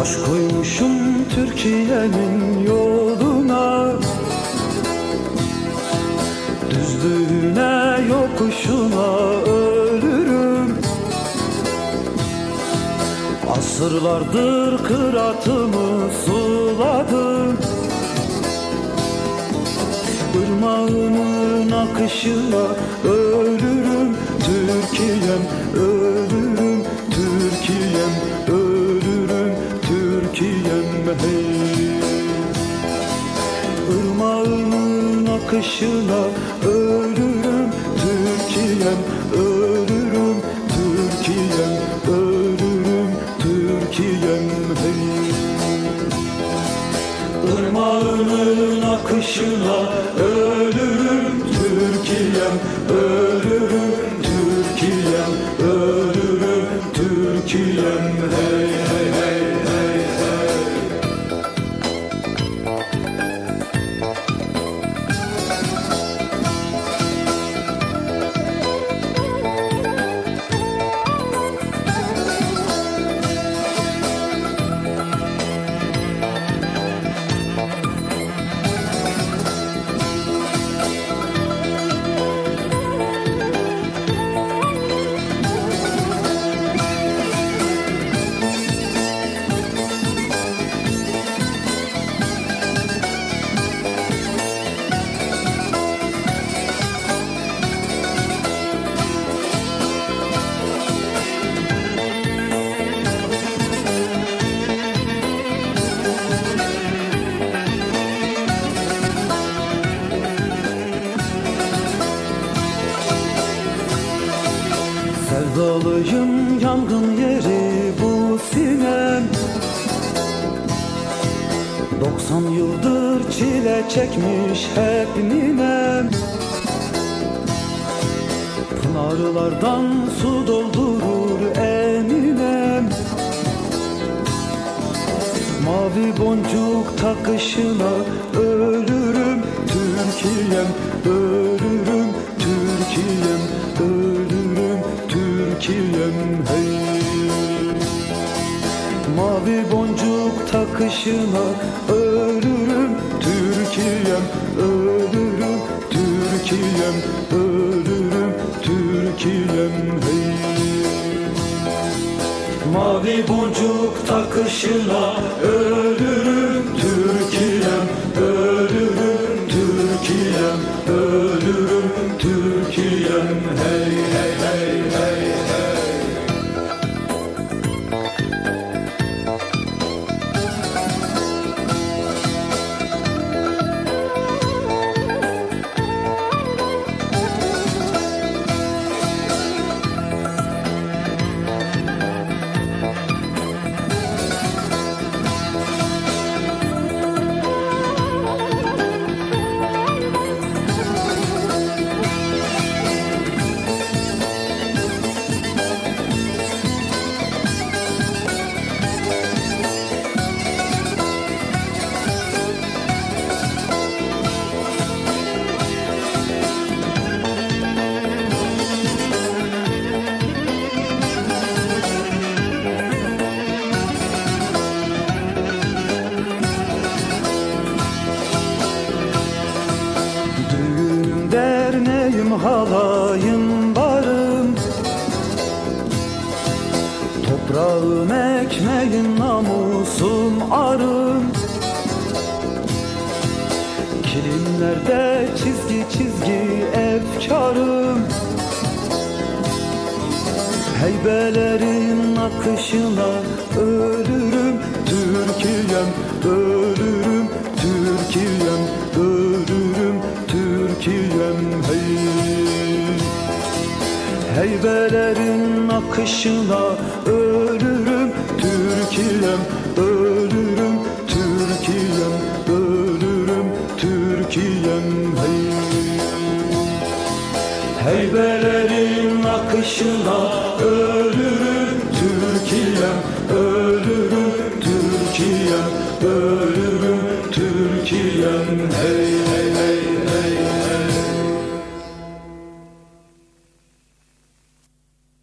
Baş koymuşum Türkiye'nin yoluna. Düzlüğüne yokuşuna ölürüm. Asırlardır kıratımı suladım. Irmağının akışına ölürüm. Türkiye'm ölürüm. Türkiye'm ölürüm Hey Irmağının akışına ölürüm Türkiye'm ölürüm Türkiye'm ölürüm Türkiye'm. Hey Irmağının akışına ölürüm Türkiye'm ölürüm Türkiye'm ölürüm Türkiye'm 90 yıldır çile çekmiş hep ninem. Pınarlardan su doldurur eminem Mavi boncuk takışına ölürüm Türkiye'm ölürüm Türkiye'm ölürüm Türkiye'm hey Mavi boncuk takışına ölürüm Türkiye'm ölürüm Türkiye'm ölürüm Türkiye'm hey. Mavi boncuk takışına ölürüm Türkiye'm ölürüm Türkiye'm ölürüm Türkiye'm hey hey hey derneğim halayım barım. Toprağım ekmeğim namusum arım. Kilim resimlerde çizgi çizgi efkarım. Heybelerin akışına ölürüm. Türkiye'm ölürüm. Türkiye'm ölürüm Türkiye'm hey. Heybelerin akışına ölürüm Türkiye'm ölürüm Türkiye'm ölürüm Türkiye'm hey. Heybelerin akışına ölürüm Türkiye'm ölürüm Türkiye'm ölürüm Türkiye'm hey